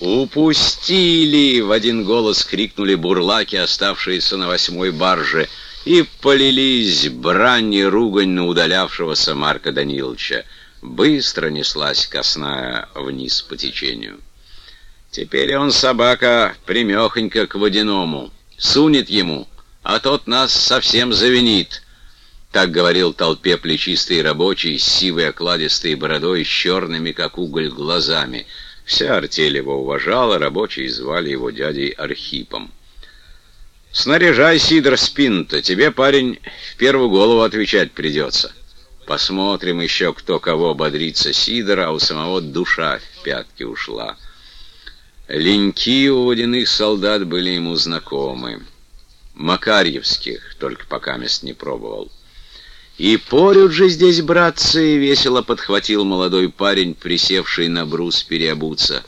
«Упустили!» — в один голос крикнули бурлаки, оставшиеся на восьмой барже, и полились брань и ругань на удалявшегося Марка Даниловича. Быстро неслась косная вниз по течению. Теперь он, собака, примехонько к водяному. Сунет ему, а тот нас совсем завинит. Так говорил толпе плечистый рабочий с сивой окладистой бородой, с черными, как уголь, глазами. Вся артель его уважала, рабочие звали его дядей Архипом. «Снаряжай, Сидор, спину-то, тебе, парень, в первую голову отвечать придется». Посмотрим еще, кто кого бодрится Сидора, а у самого душа в пятки ушла. Леньки у водяных солдат были ему знакомы. Макарьевских, только пока мест не пробовал. «И порют же здесь, братцы!» — весело подхватил молодой парень, присевший на брус переобуться.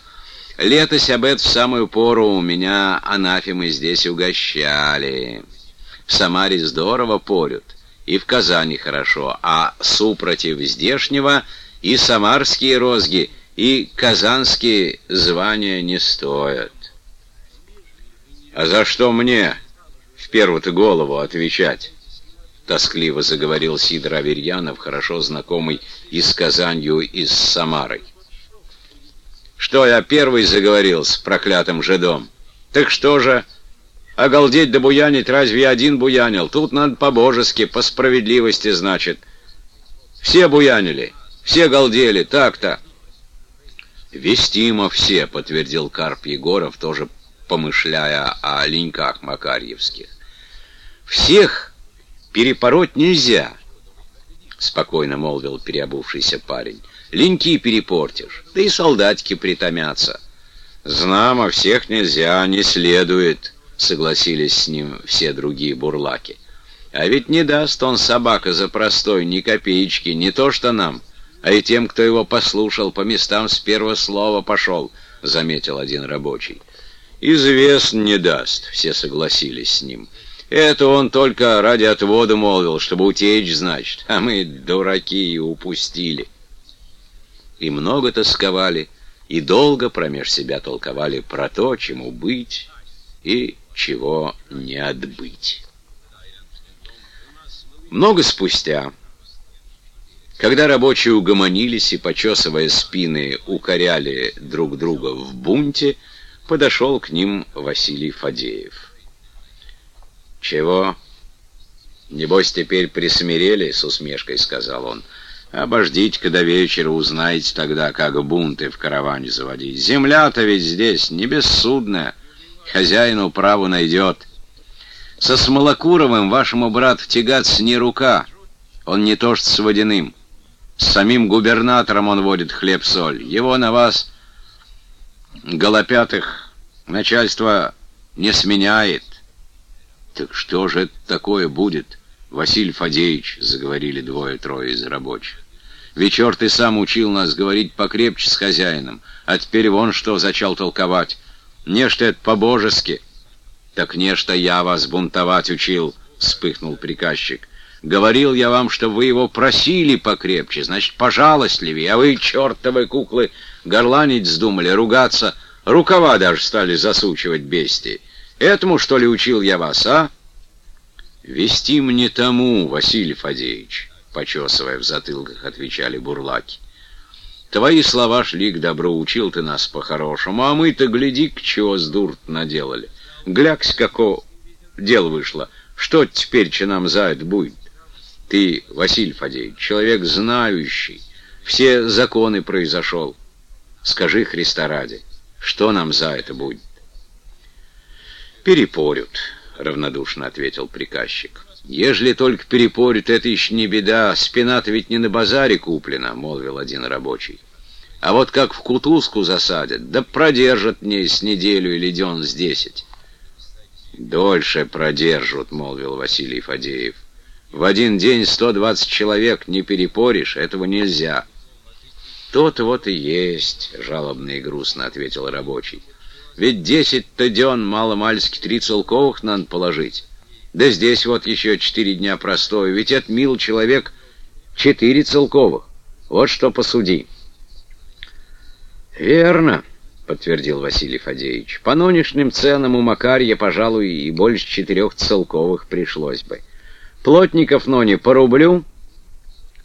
«Летось об в самую пору у меня анафемы здесь угощали. В Самаре здорово порют» и в Казани хорошо, а супротив здешнего и самарские розги, и казанские звания не стоят. «А за что мне в первую-то голову отвечать?» Тоскливо заговорил Сидор Аверьянов, хорошо знакомый и с Казанью, и с Самарой. «Что я первый заговорил с проклятым жидом? Так что же...» Оголдеть да буянить, разве я один буянил? Тут надо по-божески, по справедливости, значит. Все буянили, все галдели, так-то. Вестимо все, подтвердил Карп Егоров, тоже помышляя о леньках Макарьевских. Всех перепороть нельзя, спокойно молвил переобувшийся парень. Леньки перепортишь, да и солдатики притомятся. Знамо, всех нельзя, не следует согласились с ним все другие бурлаки. А ведь не даст он собака за простой ни копеечки, не то что нам, а и тем, кто его послушал, по местам с первого слова пошел, — заметил один рабочий. Известно не даст, все согласились с ним. Это он только ради отвода молвил, чтобы утечь, значит, а мы, дураки, упустили. И много тосковали, и долго промеж себя толковали про то, чему быть, и чего не отбыть. Много спустя, когда рабочие угомонились и, почесывая спины, укоряли друг друга в бунте, подошел к ним Василий Фадеев. «Чего? Небось, теперь присмирели?» — с усмешкой сказал он. «Обождите-ка до вечера, узнаете тогда, как бунты в караване заводить. Земля-то ведь здесь не бессудная» хозяину праву найдет. Со Смолокуровым вашему брату тягаться не рука, он не то что с водяным. С самим губернатором он водит хлеб-соль. Его на вас, голопятых, начальство не сменяет. Так что же это такое будет, Василий Фадеевич, заговорили двое-трое из рабочих. Вечер ты сам учил нас говорить покрепче с хозяином, а теперь вон что зачал толковать. Нечто это по-божески. Так нечто я вас бунтовать учил, вспыхнул приказчик. Говорил я вам, что вы его просили покрепче, значит, пожалостливее, а вы, чертовы куклы, горланить вздумали, ругаться, рукава даже стали засучивать бестии. Этому, что ли, учил я вас, а? Вести мне тому, Василий Фадеевич, почесывая в затылках, отвечали бурлаки. Твои слова шли к добру, учил ты нас по-хорошему, а мы-то, гляди, к чего с дур наделали. Гляксь, како дело вышло. Что теперь че нам за это будет? Ты, Василий Фадеевич, человек знающий, все законы произошел. Скажи, Христа ради, что нам за это будет? Перепорют, равнодушно ответил приказчик. «Ежели только перепорит, это еще не беда. Спина-то ведь не на базаре куплена», — молвил один рабочий. «А вот как в кутузку засадят, да продержат мне с неделю или дён с десять». «Дольше продержат», — молвил Василий Фадеев. «В один день сто двадцать человек не перепоришь, этого нельзя». «То-то вот и есть», — жалобно и грустно ответил рабочий. «Ведь десять-то дён мало-мальски три целковых надо положить». Да здесь вот еще четыре дня простой, ведь это, мил человек, четыре целковых. Вот что посуди. Верно, — подтвердил Василий Фадеевич. «По нынешним ценам у Макарья, пожалуй, и больше четырех целковых пришлось бы. Плотников ноне по рублю,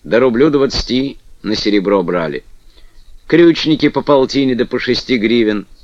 до рублю двадцати на серебро брали. Крючники по полтине да по шести гривен —